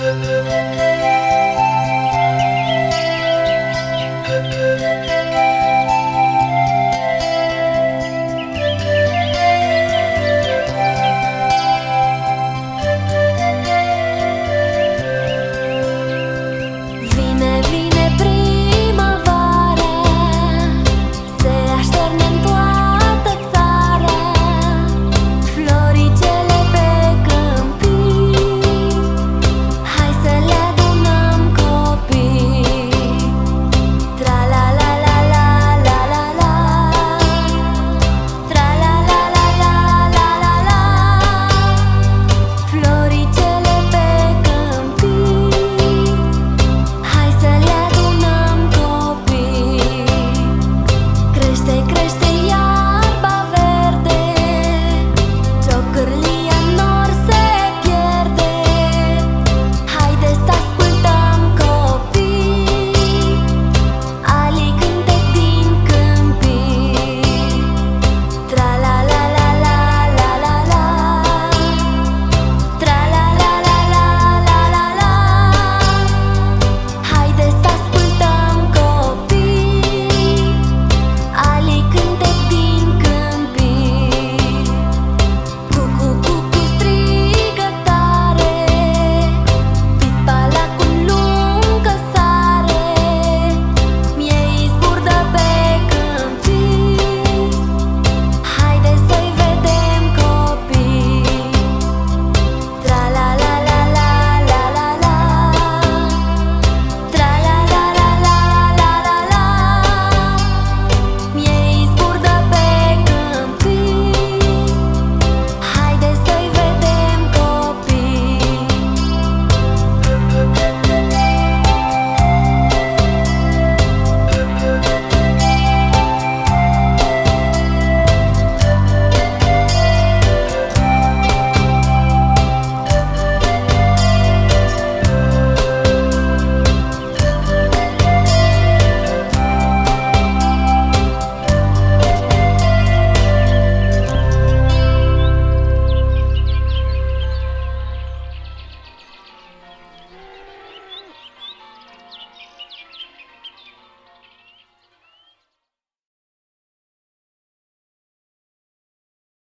Música